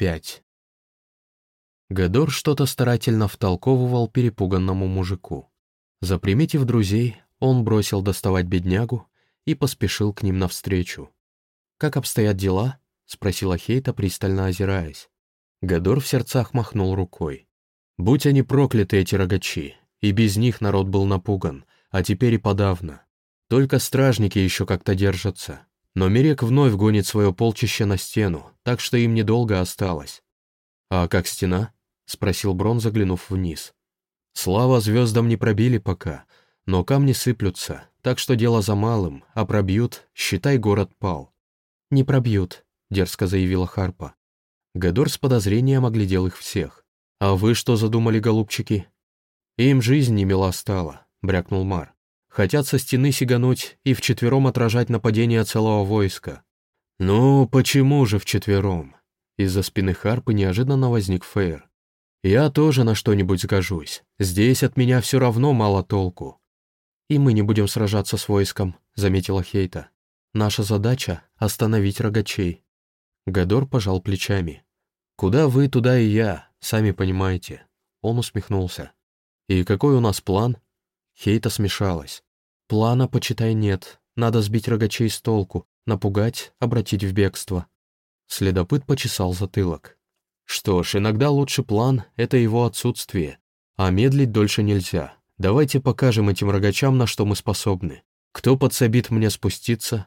5. Гадор что-то старательно втолковывал перепуганному мужику. Заприметив друзей, он бросил доставать беднягу и поспешил к ним навстречу. «Как обстоят дела?» — спросила Хейта, пристально озираясь. Гадор в сердцах махнул рукой. «Будь они прокляты, эти рогачи, и без них народ был напуган, а теперь и подавно. Только стражники еще как-то держатся. Но Мерек вновь гонит свое полчище на стену, так что им недолго осталось. «А как стена?» — спросил Брон, заглянув вниз. «Слава звездам не пробили пока, но камни сыплются, так что дело за малым, а пробьют, считай, город пал». «Не пробьют», — дерзко заявила Харпа. Гадор с подозрением оглядел их всех. «А вы что задумали, голубчики?» «Им жизнь не мила стала», — брякнул Мар. Хотят со стены сигануть и вчетвером отражать нападение целого войска. Ну, почему же вчетвером? Из-за спины Харпы неожиданно возник Фейр. Я тоже на что-нибудь сгожусь. Здесь от меня все равно мало толку. И мы не будем сражаться с войском, заметила Хейта. Наша задача — остановить рогачей. Гадор пожал плечами. «Куда вы, туда и я, сами понимаете». Он усмехнулся. «И какой у нас план?» Хейта смешалась. «Плана, почитай, нет. Надо сбить рогачей с толку, напугать, обратить в бегство». Следопыт почесал затылок. «Что ж, иногда лучший план — это его отсутствие. А медлить дольше нельзя. Давайте покажем этим рогачам, на что мы способны. Кто подсобит мне спуститься?»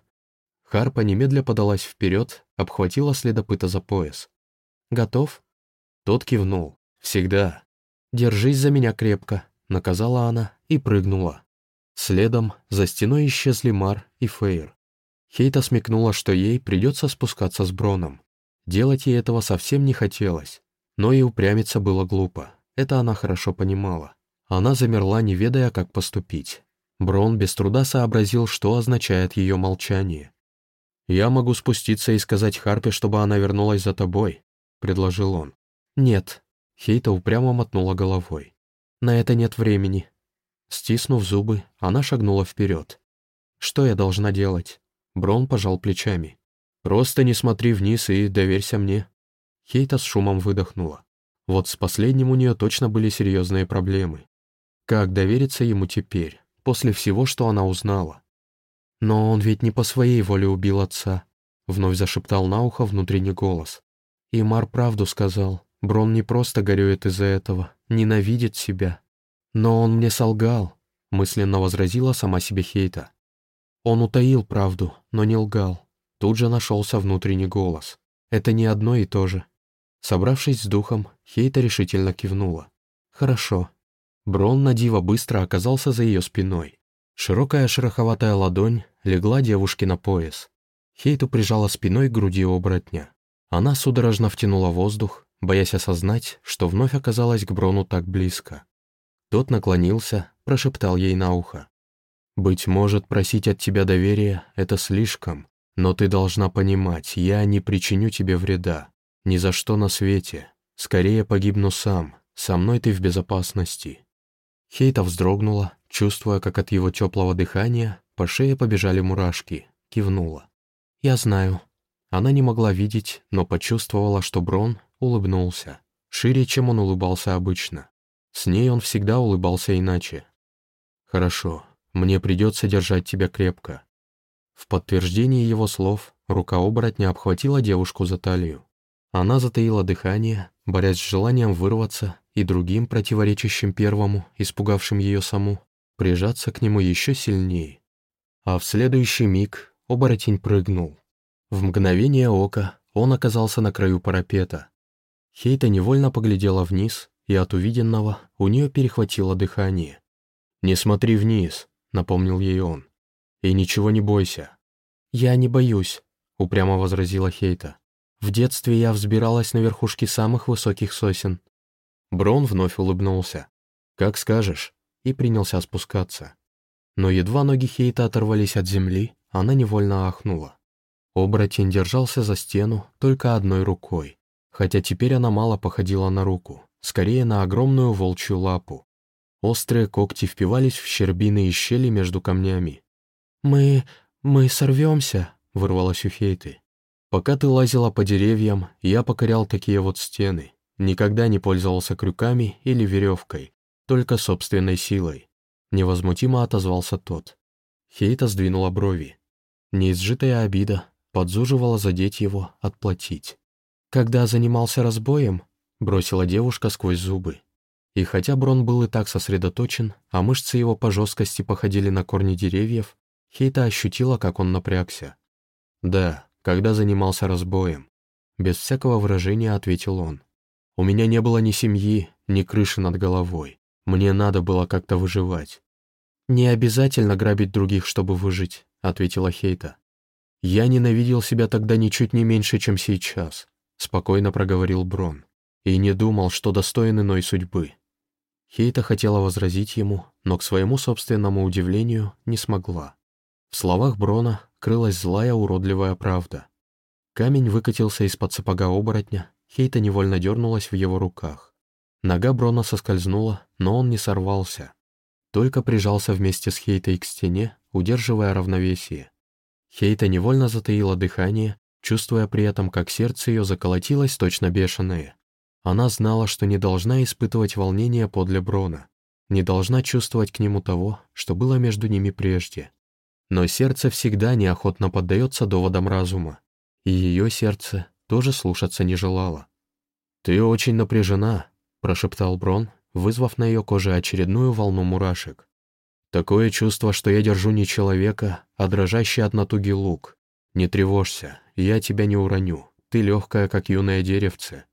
Харпа немедля подалась вперед, обхватила следопыта за пояс. «Готов?» Тот кивнул. «Всегда. Держись за меня крепко», — наказала она и прыгнула. Следом за стеной исчезли Мар и Фейр. Хейта смекнула, что ей придется спускаться с Броном. Делать ей этого совсем не хотелось, но и упрямиться было глупо. Это она хорошо понимала. Она замерла, не ведая, как поступить. Брон без труда сообразил, что означает ее молчание. «Я могу спуститься и сказать Харпе, чтобы она вернулась за тобой», — предложил он. «Нет», — Хейта упрямо мотнула головой. «На это нет времени. Стиснув зубы, она шагнула вперед. «Что я должна делать?» Брон пожал плечами. «Просто не смотри вниз и доверься мне». Хейта с шумом выдохнула. Вот с последним у нее точно были серьезные проблемы. Как довериться ему теперь, после всего, что она узнала? «Но он ведь не по своей воле убил отца», — вновь зашептал на ухо внутренний голос. И Мар правду сказал. Брон не просто горюет из-за этого, ненавидит себя. «Но он мне солгал», — мысленно возразила сама себе Хейта. Он утаил правду, но не лгал. Тут же нашелся внутренний голос. Это не одно и то же. Собравшись с духом, Хейта решительно кивнула. «Хорошо». Брон на диво быстро оказался за ее спиной. Широкая шероховатая ладонь легла девушке на пояс. Хейту прижала спиной к груди оборотня. Она судорожно втянула воздух, боясь осознать, что вновь оказалась к Брону так близко. Тот наклонился, прошептал ей на ухо. «Быть может, просить от тебя доверия — это слишком, но ты должна понимать, я не причиню тебе вреда. Ни за что на свете. Скорее погибну сам, со мной ты в безопасности». Хейта вздрогнула, чувствуя, как от его теплого дыхания по шее побежали мурашки, кивнула. «Я знаю». Она не могла видеть, но почувствовала, что Брон улыбнулся, шире, чем он улыбался обычно. С ней он всегда улыбался иначе. «Хорошо, мне придется держать тебя крепко». В подтверждение его слов рука оборотня обхватила девушку за талию. Она затаила дыхание, борясь с желанием вырваться и другим, противоречащим первому, испугавшим ее саму, прижаться к нему еще сильнее. А в следующий миг оборотень прыгнул. В мгновение ока он оказался на краю парапета. Хейта невольно поглядела вниз и от увиденного у нее перехватило дыхание. «Не смотри вниз», — напомнил ей он. «И ничего не бойся». «Я не боюсь», — упрямо возразила Хейта. «В детстве я взбиралась на верхушки самых высоких сосен». Брон вновь улыбнулся. «Как скажешь», и принялся спускаться. Но едва ноги Хейта оторвались от земли, она невольно ахнула. Оборотень держался за стену только одной рукой, хотя теперь она мало походила на руку скорее на огромную волчью лапу. Острые когти впивались в щербины и щели между камнями. «Мы... мы сорвемся», — вырвалось у Хейты. Пока ты лазила по деревьям, я покорял такие вот стены. Никогда не пользовался крюками или веревкой, только собственной силой. Невозмутимо отозвался тот. Хейта сдвинула брови. Неизжитая обида подзуживала задеть его, отплатить. «Когда занимался разбоем?» — бросила девушка сквозь зубы. И хотя Брон был и так сосредоточен, а мышцы его по жесткости походили на корни деревьев, Хейта ощутила, как он напрягся. «Да, когда занимался разбоем». Без всякого выражения ответил он. «У меня не было ни семьи, ни крыши над головой. Мне надо было как-то выживать». «Не обязательно грабить других, чтобы выжить», — ответила Хейта. «Я ненавидел себя тогда ничуть не меньше, чем сейчас», — спокойно проговорил Брон. «И не думал, что достоин иной судьбы». Хейта хотела возразить ему, но к своему собственному удивлению не смогла. В словах Брона крылась злая уродливая правда. Камень выкатился из-под сапога оборотня, Хейта невольно дернулась в его руках. Нога Брона соскользнула, но он не сорвался. Только прижался вместе с Хейтой к стене, удерживая равновесие. Хейта невольно затаила дыхание, чувствуя при этом, как сердце ее заколотилось точно бешеное. Она знала, что не должна испытывать волнение подле Брона, не должна чувствовать к нему того, что было между ними прежде. Но сердце всегда неохотно поддается доводам разума, и ее сердце тоже слушаться не желало. «Ты очень напряжена», — прошептал Брон, вызвав на ее коже очередную волну мурашек. «Такое чувство, что я держу не человека, а дрожащий от натуги лук. Не тревожься, я тебя не уроню, ты легкая, как юное деревце».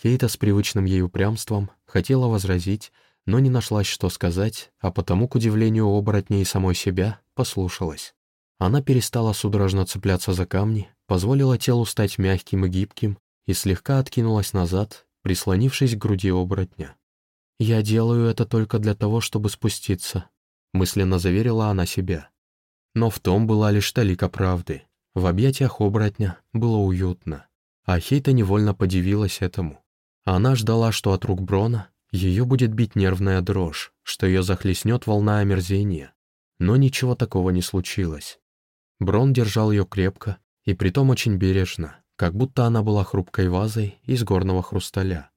Хейта с привычным ей упрямством хотела возразить, но не нашлась, что сказать, а потому, к удивлению оборотней и самой себя, послушалась. Она перестала судорожно цепляться за камни, позволила телу стать мягким и гибким и слегка откинулась назад, прислонившись к груди оборотня. «Я делаю это только для того, чтобы спуститься», — мысленно заверила она себя. Но в том была лишь талика правды. В объятиях оборотня было уютно, а Хейта невольно подивилась этому. Она ждала, что от рук Брона ее будет бить нервная дрожь, что ее захлестнет волна омерзения. Но ничего такого не случилось. Брон держал ее крепко, и притом очень бережно, как будто она была хрупкой вазой из горного хрусталя.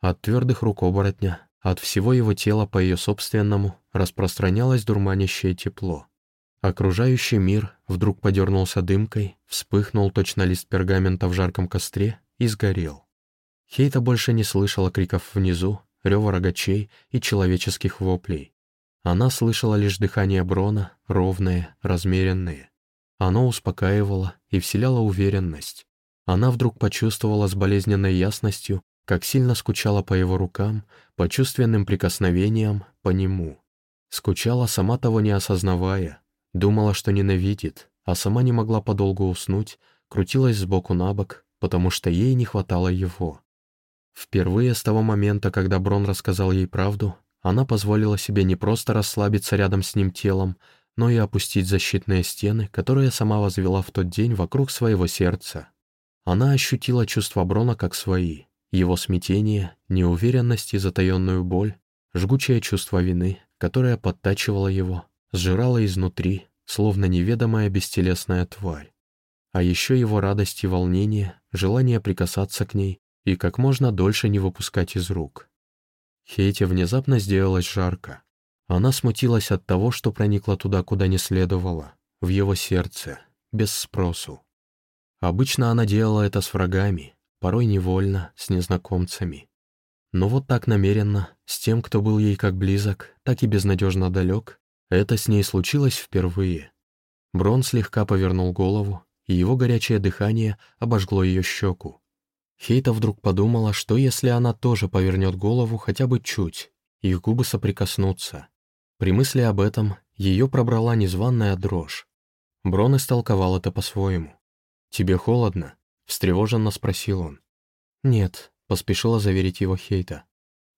От твердых рук оборотня, от всего его тела по ее собственному, распространялось дурманящее тепло. Окружающий мир вдруг подернулся дымкой, вспыхнул точно лист пергамента в жарком костре и сгорел. Хейта больше не слышала криков внизу, рева рогачей и человеческих воплей. Она слышала лишь дыхание Брона, ровное, размеренное. Оно успокаивало и вселяло уверенность. Она вдруг почувствовала с болезненной ясностью, как сильно скучала по его рукам, по чувственным прикосновениям, по нему. Скучала, сама того не осознавая, думала, что ненавидит, а сама не могла подолгу уснуть, крутилась сбоку на бок, потому что ей не хватало его. Впервые с того момента, когда Брон рассказал ей правду, она позволила себе не просто расслабиться рядом с ним телом, но и опустить защитные стены, которые сама возвела в тот день вокруг своего сердца. Она ощутила чувства Брона как свои, его смятение, неуверенность и затаенную боль, жгучее чувство вины, которое подтачивало его, сжирало изнутри, словно неведомая бестелесная тварь. А еще его радость и волнение, желание прикасаться к ней, и как можно дольше не выпускать из рук. Хейте внезапно сделалось жарко. Она смутилась от того, что проникла туда, куда не следовало, в его сердце, без спросу. Обычно она делала это с врагами, порой невольно, с незнакомцами. Но вот так намеренно, с тем, кто был ей как близок, так и безнадежно далек, это с ней случилось впервые. Брон слегка повернул голову, и его горячее дыхание обожгло ее щеку. Хейта вдруг подумала, что если она тоже повернет голову хотя бы чуть, их губы соприкоснутся. При мысли об этом ее пробрала незваная дрожь. Брон истолковал это по-своему. «Тебе холодно?» — встревоженно спросил он. «Нет», — поспешила заверить его Хейта.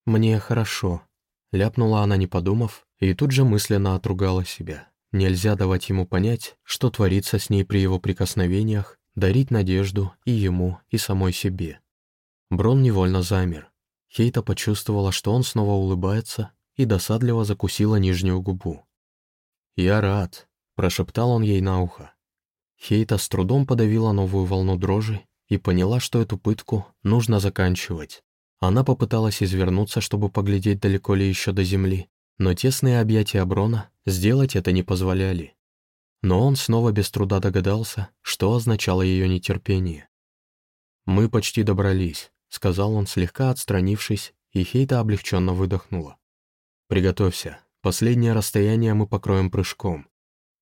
«Мне хорошо», — ляпнула она, не подумав, и тут же мысленно отругала себя. Нельзя давать ему понять, что творится с ней при его прикосновениях, дарить надежду и ему, и самой себе. Брон невольно замер. Хейта почувствовала, что он снова улыбается, и досадливо закусила нижнюю губу. «Я рад», — прошептал он ей на ухо. Хейта с трудом подавила новую волну дрожи и поняла, что эту пытку нужно заканчивать. Она попыталась извернуться, чтобы поглядеть, далеко ли еще до земли, но тесные объятия Брона сделать это не позволяли. Но он снова без труда догадался, что означало ее нетерпение. «Мы почти добрались», — сказал он, слегка отстранившись, и Хейта облегченно выдохнула. «Приготовься. Последнее расстояние мы покроем прыжком».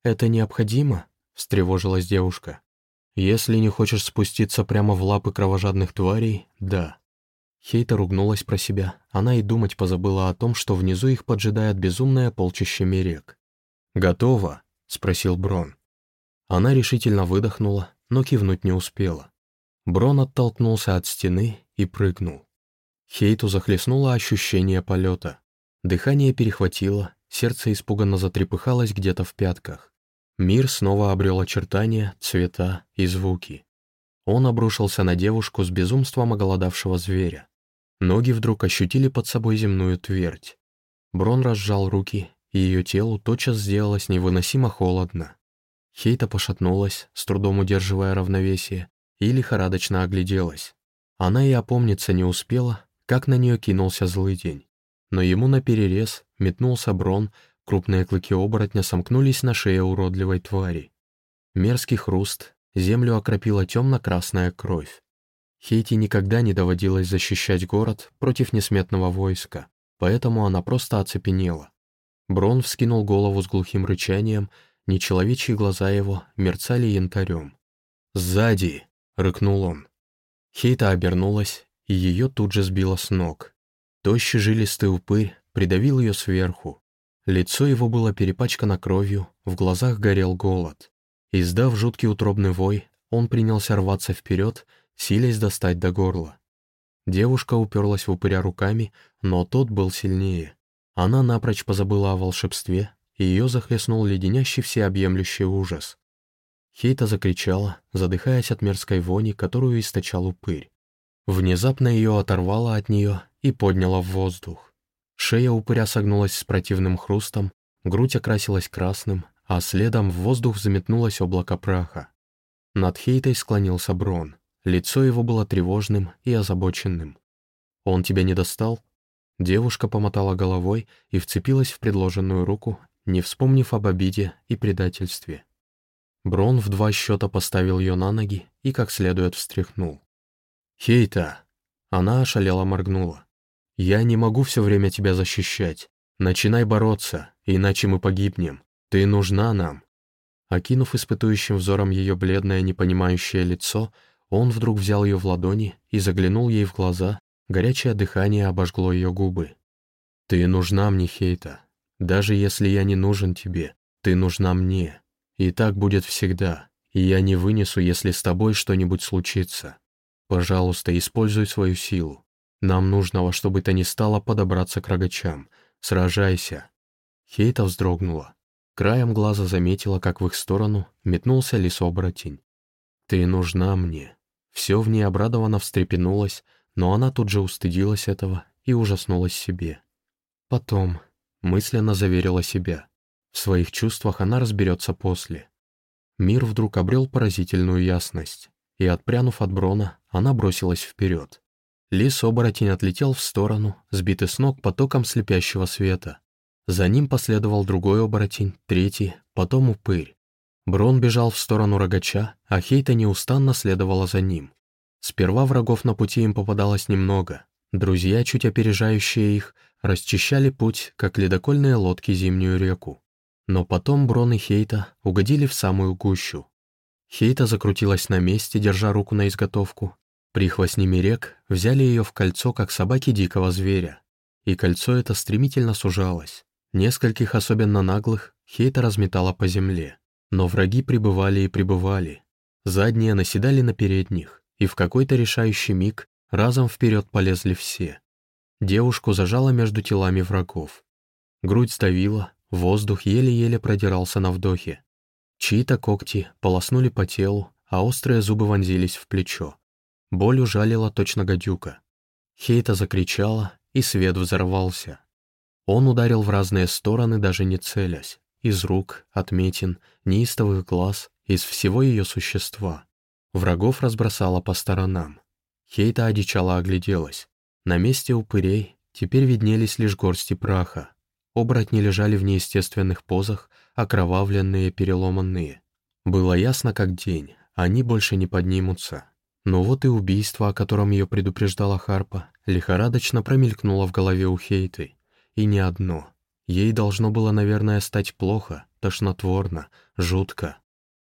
«Это необходимо?» — встревожилась девушка. «Если не хочешь спуститься прямо в лапы кровожадных тварей, да». Хейта ругнулась про себя. Она и думать позабыла о том, что внизу их поджидает безумное полчище мерек. «Готово?» — спросил Брон. Она решительно выдохнула, но кивнуть не успела. Брон оттолкнулся от стены и прыгнул. Хейту захлестнуло ощущение полета. Дыхание перехватило, сердце испуганно затрепыхалось где-то в пятках. Мир снова обрел очертания, цвета и звуки. Он обрушился на девушку с безумством оголодавшего зверя. Ноги вдруг ощутили под собой земную твердь. Брон разжал руки, и ее телу тотчас сделалось невыносимо холодно. Хейта пошатнулась, с трудом удерживая равновесие, и лихорадочно огляделась. Она и опомниться не успела, как на нее кинулся злый день. Но ему наперерез метнулся Брон, крупные клыки оборотня сомкнулись на шее уродливой твари. Мерзкий хруст, землю окропила темно-красная кровь. Хейти никогда не доводилось защищать город против несметного войска, поэтому она просто оцепенела. Брон вскинул голову с глухим рычанием, нечеловечьи глаза его мерцали янтарем. «Сзади!» — рыкнул он. Хейта обернулась, и ее тут же сбило с ног. Тощий жилистый упырь придавил ее сверху. Лицо его было перепачкано кровью, в глазах горел голод. Издав жуткий утробный вой, он принялся рваться вперед, силясь достать до горла. Девушка уперлась в упыря руками, но тот был сильнее. Она напрочь позабыла о волшебстве, и ее захлестнул леденящий всеобъемлющий ужас. Хейта закричала, задыхаясь от мерзкой вони, которую источал упырь. Внезапно ее оторвало от нее и подняло в воздух. Шея упыря согнулась с противным хрустом, грудь окрасилась красным, а следом в воздух заметнулось облако праха. Над Хейтой склонился Брон. Лицо его было тревожным и озабоченным. «Он тебя не достал?» Девушка помотала головой и вцепилась в предложенную руку, не вспомнив об обиде и предательстве. Брон в два счета поставил ее на ноги и как следует встряхнул. «Хейта!» Она ошалела моргнула. «Я не могу все время тебя защищать. Начинай бороться, иначе мы погибнем. Ты нужна нам». Окинув испытующим взором ее бледное, непонимающее лицо, он вдруг взял ее в ладони и заглянул ей в глаза, горячее дыхание обожгло ее губы. «Ты нужна мне, Хейта. Даже если я не нужен тебе, ты нужна мне. И так будет всегда, и я не вынесу, если с тобой что-нибудь случится. Пожалуйста, используй свою силу. Нам нужно во что бы то ни стало подобраться к рогачам. Сражайся». Хейта вздрогнула. Краем глаза заметила, как в их сторону метнулся лесооборотень. «Ты нужна мне», все в ней обрадованно встрепенулось, но она тут же устыдилась этого и ужаснулась себе. Потом мысленно заверила себя. В своих чувствах она разберется после. Мир вдруг обрел поразительную ясность, и, отпрянув от Брона, она бросилась вперед. Лис-оборотень отлетел в сторону, сбитый с ног потоком слепящего света. За ним последовал другой оборотень, третий, потом упырь. Брон бежал в сторону рогача, а Хейта неустанно следовала за ним. Сперва врагов на пути им попадалось немного. Друзья, чуть опережающие их, расчищали путь, как ледокольные лодки зимнюю реку. Но потом Брон и Хейта угодили в самую гущу. Хейта закрутилась на месте, держа руку на изготовку. Прихвостни рек взяли ее в кольцо, как собаки дикого зверя. И кольцо это стремительно сужалось. Нескольких особенно наглых Хейта разметала по земле. Но враги прибывали и прибывали. Задние наседали на передних, и в какой-то решающий миг разом вперед полезли все. Девушку зажало между телами врагов. Грудь сдавила, воздух еле-еле продирался на вдохе. Чьи-то когти полоснули по телу, а острые зубы вонзились в плечо. Боль ужалила точно гадюка. Хейта закричала, и свет взорвался. Он ударил в разные стороны, даже не целясь из рук, отметин, неистовых глаз из всего ее существа. Врагов разбросала по сторонам. Хейта одичала огляделась. На месте упырей теперь виднелись лишь горсти праха. Оборотни лежали в неестественных позах, окровавленные, переломанные. Было ясно, как день, они больше не поднимутся. Но вот и убийство, о котором ее предупреждала Харпа, лихорадочно промелькнуло в голове у Хейты. И не одно. Ей должно было, наверное, стать плохо, тошнотворно, жутко.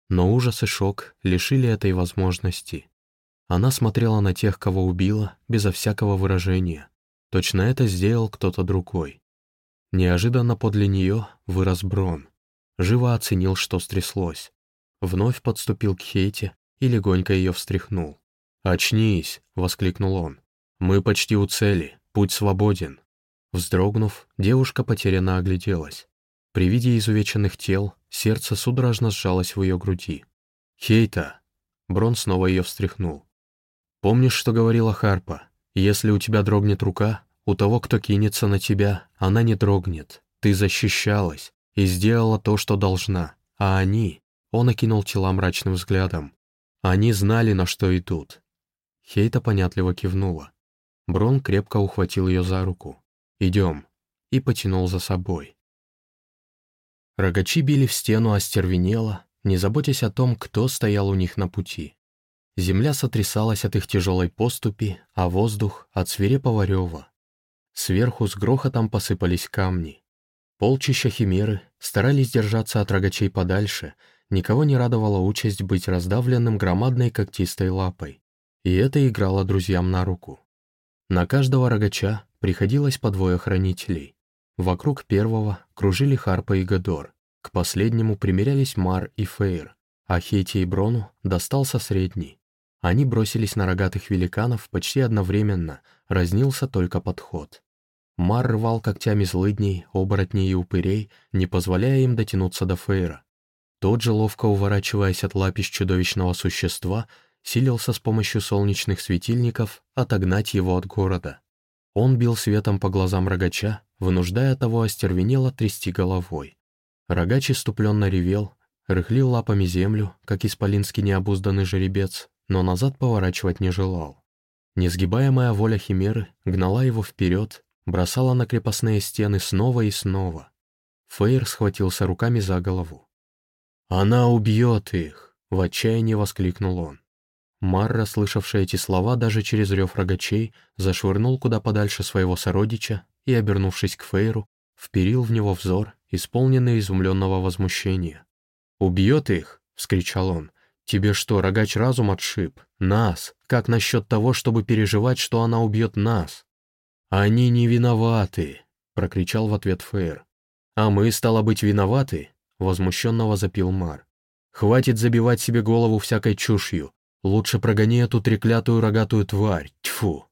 Но ужас и шок лишили этой возможности. Она смотрела на тех, кого убила, безо всякого выражения. Точно это сделал кто-то другой. Неожиданно подле нее вырос Брон. Живо оценил, что стряслось. Вновь подступил к Хейте и легонько ее встряхнул. «Очнись!» — воскликнул он. «Мы почти у цели, путь свободен». Вздрогнув, девушка потерянно огляделась. При виде изувеченных тел сердце судорожно сжалось в ее груди. «Хейта!» Брон снова ее встряхнул. «Помнишь, что говорила Харпа? Если у тебя дрогнет рука, у того, кто кинется на тебя, она не дрогнет. Ты защищалась и сделала то, что должна. А они...» Он окинул тела мрачным взглядом. «Они знали, на что идут. Хейта понятливо кивнула. Брон крепко ухватил ее за руку. «Идем», и потянул за собой. Рогачи били в стену остервенело, не заботясь о том, кто стоял у них на пути. Земля сотрясалась от их тяжелой поступи, а воздух — от свирепого рева. Сверху с грохотом посыпались камни. Полчища химеры старались держаться от рогачей подальше, никого не радовала участь быть раздавленным громадной когтистой лапой и это играло друзьям на руку. На каждого рогача приходилось по двое хранителей. Вокруг первого кружили Харпа и Гадор, к последнему примерялись Мар и Фейр, а Хейти и Брону достался средний. Они бросились на рогатых великанов почти одновременно, разнился только подход. Мар рвал когтями злыдней, оборотней и упырей, не позволяя им дотянуться до Фейра. Тот же, ловко уворачиваясь от лапищ чудовищного существа, силился с помощью солнечных светильников отогнать его от города. Он бил светом по глазам рогача, вынуждая того остервенело трясти головой. Рогач иступленно ревел, рыхлил лапами землю, как исполинский необузданный жеребец, но назад поворачивать не желал. Несгибаемая воля Химеры гнала его вперед, бросала на крепостные стены снова и снова. Фейр схватился руками за голову. «Она убьет их!» — в отчаянии воскликнул он. Марра, слышавшая эти слова даже через рев рогачей, зашвырнул куда подальше своего сородича и, обернувшись к Фейру, вперил в него взор, исполненный изумленного возмущения. «Убьет их?» — вскричал он. «Тебе что, рогач разум отшиб? Нас! Как насчет того, чтобы переживать, что она убьет нас?» «Они не виноваты!» — прокричал в ответ Фейр. «А мы, стало быть, виноваты?» — возмущенно возопил Мар. «Хватит забивать себе голову всякой чушью. Лучше прогони эту треклятую рогатую тварь, тьфу!»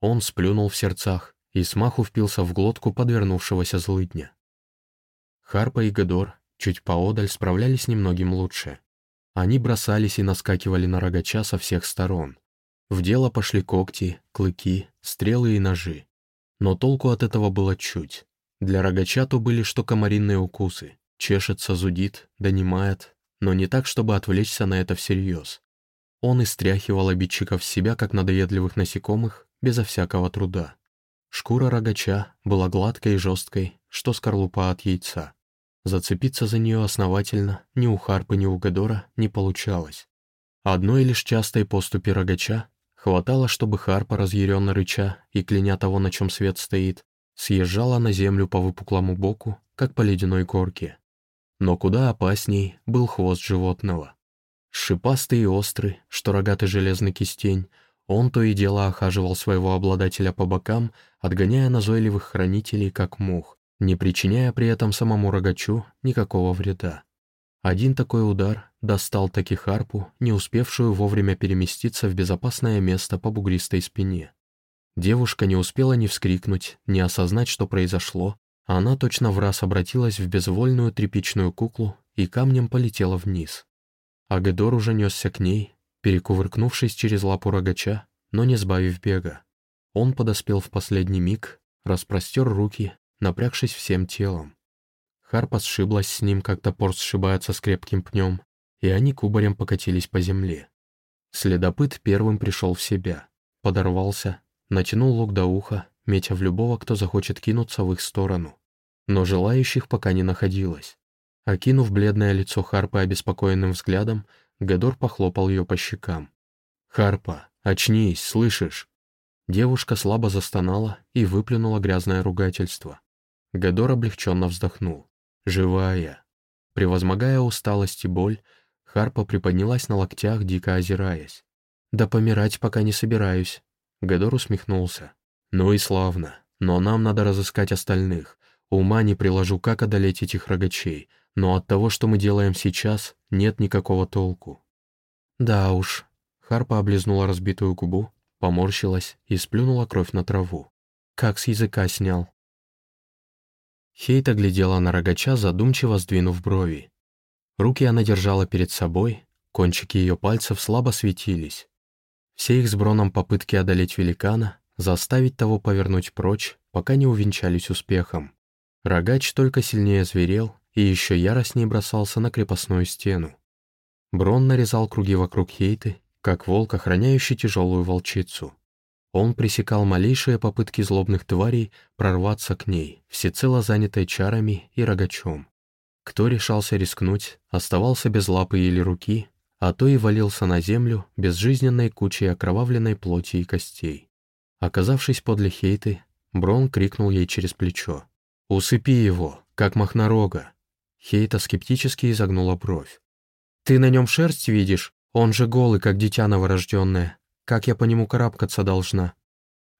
Он сплюнул в сердцах и смаху впился в глотку подвернувшегося злыдня. Харпа и Гедор чуть поодаль справлялись немногим лучше. Они бросались и наскакивали на рогача со всех сторон. В дело пошли когти, клыки, стрелы и ножи. Но толку от этого было чуть. Для рогача то были что комаринные укусы. Чешется, зудит, донимает, но не так, чтобы отвлечься на это всерьез. Он истряхивал обидчиков с себя, как надоедливых насекомых, безо всякого труда. Шкура рогача была гладкой и жесткой, что скорлупа от яйца. Зацепиться за нее основательно ни у Харпы, ни у Гадора не получалось. Одной лишь частой поступи рогача хватало, чтобы Харпа, разъяренно рыча и кляня того, на чем свет стоит, съезжала на землю по выпуклому боку, как по ледяной горке. Но куда опасней был хвост животного. Шипастый и острый, что рогатый железный кистень, он то и дело охаживал своего обладателя по бокам, отгоняя назойливых хранителей, как мух, не причиняя при этом самому рогачу никакого вреда. Один такой удар достал таки харпу, не успевшую вовремя переместиться в безопасное место по бугристой спине. Девушка не успела ни вскрикнуть, ни осознать, что произошло, а она точно в раз обратилась в безвольную тряпичную куклу и камнем полетела вниз. Агедор уже несся к ней, перекувыркнувшись через лапу рогача, но не сбавив бега. Он подоспел в последний миг, распростер руки, напрягшись всем телом. Харпа сшиблась с ним, как топор сшибается с крепким пнем, и они кубарем покатились по земле. Следопыт первым пришел в себя, подорвался, натянул лук до уха, метя в любого, кто захочет кинуться в их сторону. Но желающих пока не находилось. Окинув бледное лицо Харпа обеспокоенным взглядом, Гадор похлопал ее по щекам. «Харпа, очнись, слышишь?» Девушка слабо застонала и выплюнула грязное ругательство. Гадор облегченно вздохнул. «Живая!» Превозмогая усталость и боль, Харпа приподнялась на локтях, дико озираясь. «Да помирать пока не собираюсь», — Гадор усмехнулся. «Ну и славно, но нам надо разыскать остальных. Ума не приложу, как одолеть этих рогачей, но от того, что мы делаем сейчас, нет никакого толку». «Да уж», — Харпа облизнула разбитую губу, поморщилась и сплюнула кровь на траву. «Как с языка снял». Хейта глядела на рогача, задумчиво сдвинув брови. Руки она держала перед собой, кончики ее пальцев слабо светились. Все их с Броном попытки одолеть великана, заставить того повернуть прочь, пока не увенчались успехом. Рогач только сильнее зверел и еще яростнее бросался на крепостную стену. Брон нарезал круги вокруг Хейты, как волк, охраняющий тяжелую волчицу. Он пресекал малейшие попытки злобных тварей прорваться к ней, всецело занятой чарами и рогачом. Кто решался рискнуть, оставался без лапы или руки, а то и валился на землю безжизненной кучей окровавленной плоти и костей. Оказавшись подле Хейты, Брон крикнул ей через плечо. «Усыпи его, как махнорога!» Хейта скептически изогнула бровь. «Ты на нем шерсть видишь? Он же голый, как дитя новорожденное. Как я по нему карабкаться должна?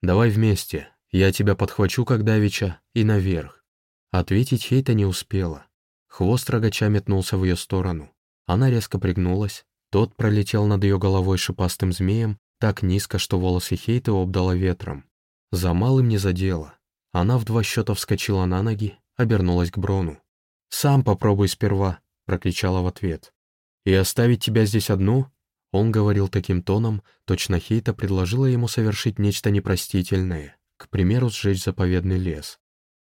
Давай вместе, я тебя подхвачу, как давеча, и наверх. Ответить Хейта не успела. Хвост рогача метнулся в ее сторону. Она резко пригнулась. Тот пролетел над ее головой шипастым змеем, так низко, что волосы Хейты обдало ветром. За малым не задело. Она в два счета вскочила на ноги, обернулась к Брону. «Сам попробуй сперва», — прокричала в ответ. «И оставить тебя здесь одну? Он говорил таким тоном, точно Хейта предложила ему совершить нечто непростительное, к примеру, сжечь заповедный лес.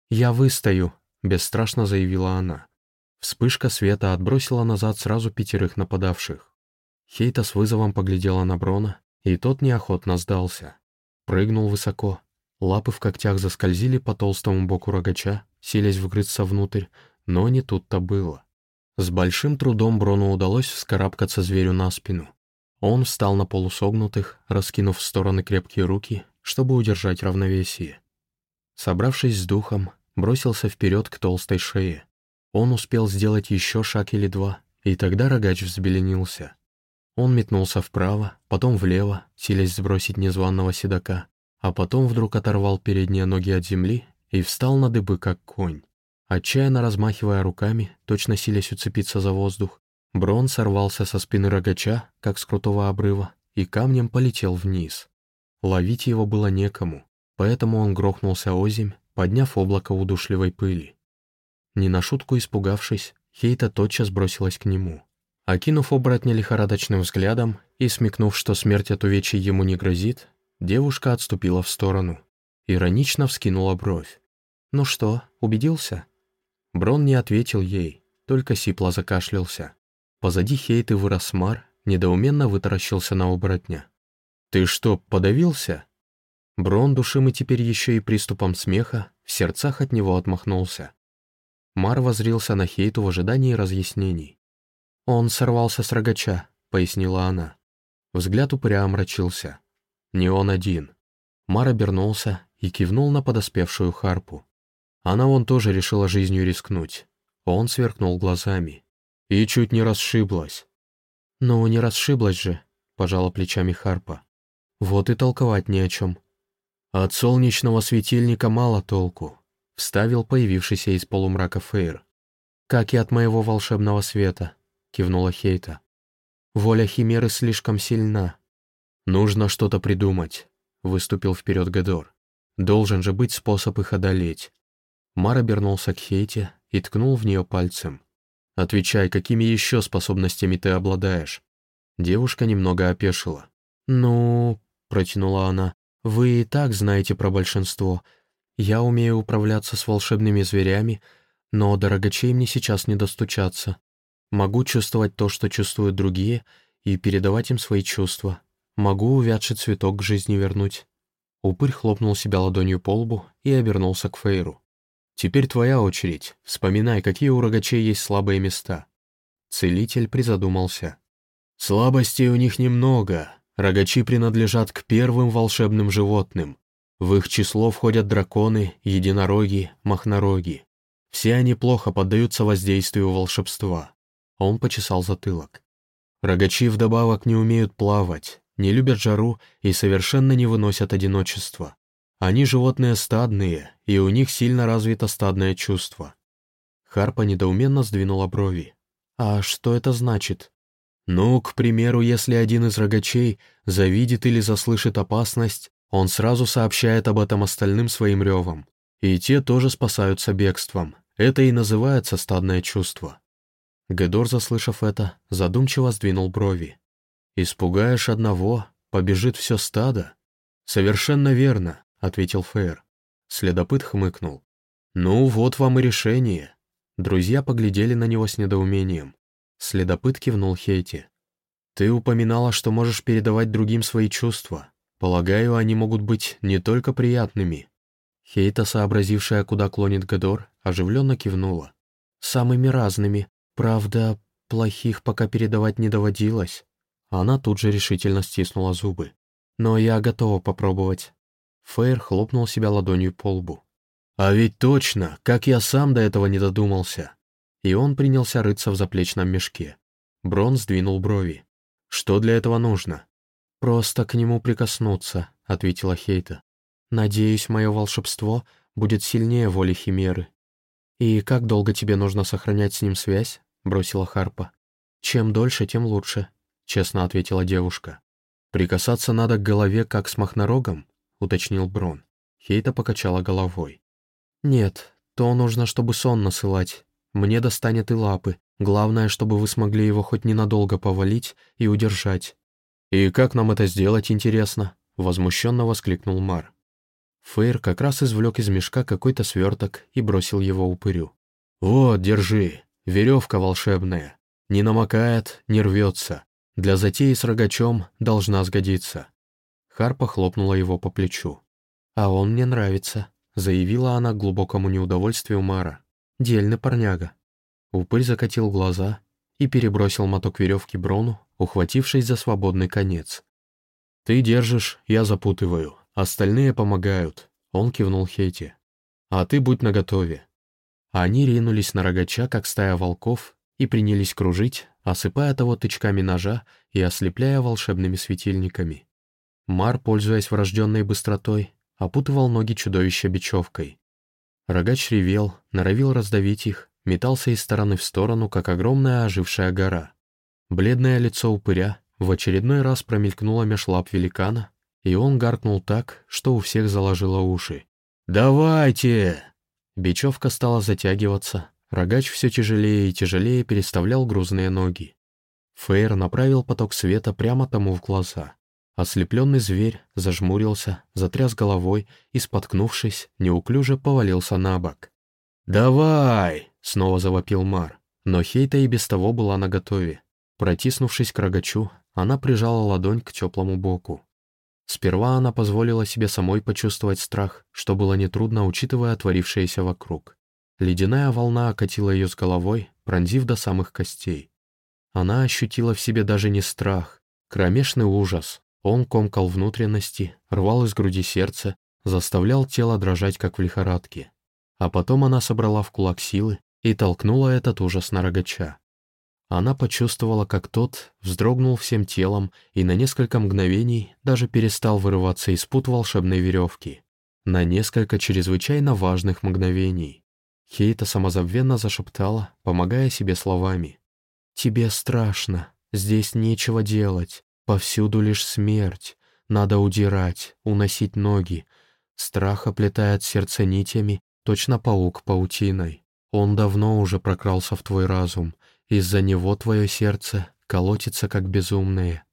«Я выстою», — бесстрашно заявила она. Вспышка света отбросила назад сразу пятерых нападавших. Хейта с вызовом поглядела на Брона, и тот неохотно сдался. Прыгнул высоко. Лапы в когтях заскользили по толстому боку рогача, силясь вгрыться внутрь, но не тут-то было. С большим трудом Брону удалось вскарабкаться зверю на спину. Он встал на полусогнутых, раскинув в стороны крепкие руки, чтобы удержать равновесие. Собравшись с духом, бросился вперед к толстой шее. Он успел сделать еще шаг или два, и тогда рогач взбеленился. Он метнулся вправо, потом влево, силясь сбросить незваного седока, а потом вдруг оторвал передние ноги от земли и встал на дыбы, как конь. Отчаянно размахивая руками, точно силясь уцепиться за воздух, Брон сорвался со спины рогача, как с крутого обрыва, и камнем полетел вниз. Ловить его было некому, поэтому он грохнулся озимь, подняв облако удушливой пыли. Не на шутку испугавшись, Хейта тотчас бросилась к нему. Окинув оборотня лихорадочным взглядом и смекнув, что смерть от увечий ему не грозит, девушка отступила в сторону. Иронично вскинула бровь. «Ну что, убедился?» Брон не ответил ей, только сипло закашлялся. Позади Хейты вырос Мар, недоуменно вытаращился на оборотня. «Ты что, подавился?» Брон, душимый теперь еще и приступом смеха, в сердцах от него отмахнулся. Мар возрился на Хейту в ожидании разъяснений. «Он сорвался с рогача», — пояснила она. Взгляд упря омрачился. «Не он один». Мар обернулся и кивнул на подоспевшую Харпу. Она вон тоже решила жизнью рискнуть. Он сверкнул глазами. И чуть не расшиблась. «Ну, не расшиблась же», — пожала плечами Харпа. «Вот и толковать не о чем». «От солнечного светильника мало толку», — вставил появившийся из полумрака Фейр. «Как и от моего волшебного света», — кивнула Хейта. «Воля Химеры слишком сильна». «Нужно что-то придумать», — выступил вперед Гадор. «Должен же быть способ их одолеть». Мар обернулся к Хейте и ткнул в нее пальцем. Отвечай, какими еще способностями ты обладаешь?» Девушка немного опешила. «Ну...» — протянула она. «Вы и так знаете про большинство. Я умею управляться с волшебными зверями, но до рогачей мне сейчас не достучаться». Могу чувствовать то, что чувствуют другие, и передавать им свои чувства. Могу увядший цветок к жизни вернуть». Упырь хлопнул себя ладонью по лбу и обернулся к Фейру. «Теперь твоя очередь. Вспоминай, какие у рогачей есть слабые места». Целитель призадумался. «Слабостей у них немного. Рогачи принадлежат к первым волшебным животным. В их число входят драконы, единороги, махнороги. Все они плохо поддаются воздействию волшебства. Он почесал затылок. Рогачи вдобавок не умеют плавать, не любят жару и совершенно не выносят одиночества. Они животные стадные, и у них сильно развито стадное чувство. Харпа недоуменно сдвинула брови. «А что это значит?» «Ну, к примеру, если один из рогачей завидит или заслышит опасность, он сразу сообщает об этом остальным своим ревом. И те тоже спасаются бегством. Это и называется стадное чувство». Гедор, заслышав это, задумчиво сдвинул брови. «Испугаешь одного, побежит все стадо?» «Совершенно верно», — ответил Фейр. Следопыт хмыкнул. «Ну, вот вам и решение». Друзья поглядели на него с недоумением. Следопыт кивнул Хейти. «Ты упоминала, что можешь передавать другим свои чувства. Полагаю, они могут быть не только приятными». Хейта, сообразившая, куда клонит Гадор, оживленно кивнула. «Самыми разными. Правда, плохих пока передавать не доводилось». Она тут же решительно стиснула зубы. «Но я готова попробовать». Фейр хлопнул себя ладонью по лбу. «А ведь точно, как я сам до этого не додумался!» И он принялся рыться в заплечном мешке. Брон сдвинул брови. «Что для этого нужно?» «Просто к нему прикоснуться», — ответила Хейта. «Надеюсь, мое волшебство будет сильнее воли Химеры». «И как долго тебе нужно сохранять с ним связь?» — бросила Харпа. «Чем дольше, тем лучше», — честно ответила девушка. «Прикасаться надо к голове, как с махнорогом?» — уточнил Брон. Хейта покачала головой. «Нет, то нужно, чтобы сон насылать. Мне достанет и лапы. Главное, чтобы вы смогли его хоть ненадолго повалить и удержать. «И как нам это сделать, интересно?» — возмущенно воскликнул Мар. Фейр как раз извлек из мешка какой-то сверток и бросил его упырю. «Вот, держи, веревка волшебная. Не намокает, не рвется. Для затеи с рогачом должна сгодиться». Харпа хлопнула его по плечу. «А он мне нравится», — заявила она глубокому неудовольствию Мара. «Дельный парняга». Упырь закатил глаза и перебросил моток веревки Брону, ухватившись за свободный конец. «Ты держишь, я запутываю, остальные помогают», — он кивнул Хейти. «А ты будь наготове». Они ринулись на рогача, как стая волков, и принялись кружить, осыпая того тычками ножа и ослепляя волшебными светильниками. Мар, пользуясь врожденной быстротой, опутывал ноги чудовища бечевкой. Рогач ревел, норовил раздавить их, метался из стороны в сторону, как огромная ожившая гора. Бледное лицо упыря в очередной раз промелькнуло меж лап великана, и он гаркнул так, что у всех заложило уши. «Давайте!» Бечевка стала затягиваться, рогач все тяжелее и тяжелее переставлял грузные ноги. Фейр направил поток света прямо тому в глаза. Ослепленный зверь зажмурился, затряс головой и, споткнувшись, неуклюже повалился на бок. «Давай!» — снова завопил Мар, но Хейта и без того была наготове. Протиснувшись к рогачу, она прижала ладонь к теплому боку. Сперва она позволила себе самой почувствовать страх, что было нетрудно, учитывая творившееся вокруг. Ледяная волна окатила ее с головой, пронзив до самых костей. Она ощутила в себе даже не страх, кромешный ужас. Он комкал внутренности, рвал из груди сердце, заставлял тело дрожать, как в лихорадке. А потом она собрала в кулак силы и толкнула этот ужас на рогача. Она почувствовала, как тот вздрогнул всем телом и на несколько мгновений даже перестал вырываться из пут волшебной веревки. На несколько чрезвычайно важных мгновений. Хейта самозабвенно зашептала, помогая себе словами. «Тебе страшно, здесь нечего делать, повсюду лишь смерть, надо удирать, уносить ноги. Страх оплетает сердце нитями, точно паук паутиной. Он давно уже прокрался в твой разум, из-за него твое сердце колотится, как безумное».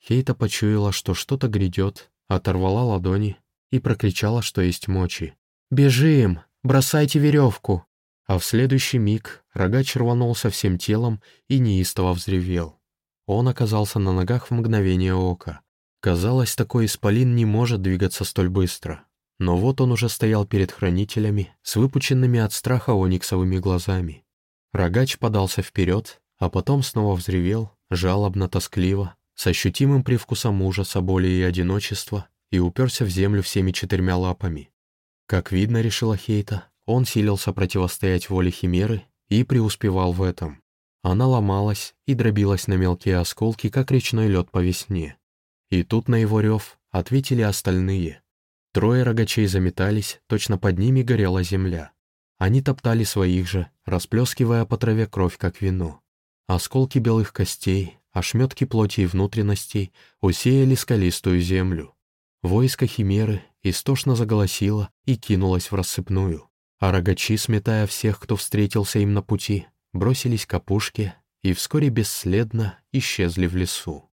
Хейта почуяла, что что-то грядет, оторвала ладони и прокричала, что есть мочи. «Бежим! Бросайте веревку!» А в следующий миг рогач рванулся всем телом и неистово взревел. Он оказался на ногах в мгновение ока. Казалось, такой исполин не может двигаться столь быстро. Но вот он уже стоял перед хранителями с выпученными от страха ониксовыми глазами. Рогач подался вперед, а потом снова взревел, жалобно, тоскливо, с ощутимым привкусом ужаса, боли и одиночества, и уперся в землю всеми четырьмя лапами. Как видно, решила Хейта, он силился противостоять воле Химеры и преуспевал в этом. Она ломалась и дробилась на мелкие осколки, как речной лед по весне. И тут на его рев ответили остальные. Трое рогачей заметались, точно под ними горела земля. Они топтали своих же, расплескивая по траве кровь, как вино. Осколки белых костей, ошметки плоти и внутренностей усеяли скалистую землю. Войско Химеры истошно заголосило и кинулось в рассыпную, а рогачи, сметая всех, кто встретился им на пути, бросились к опушке и вскоре бесследно исчезли в лесу.